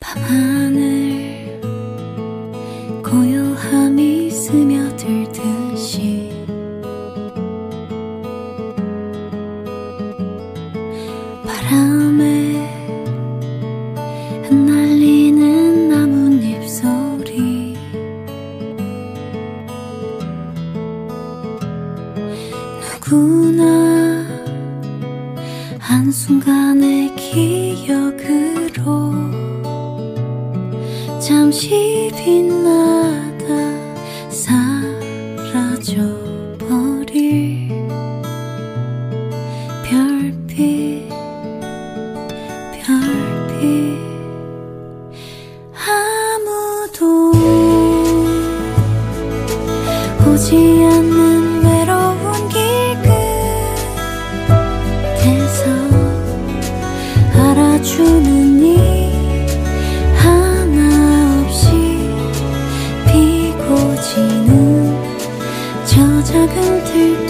밤하늘 고요함이 스며들듯이 바람에 흩날리는 나뭇잎 소리 누구나 한순간의 기억으로 잠시 빛나다 사라져버릴 별빛 별빛. 아무도 오지 않는 작은 들꽃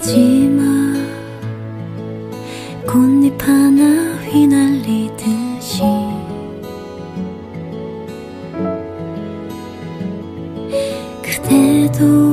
마지막 꽃잎 하나 휘날리듯이 그대도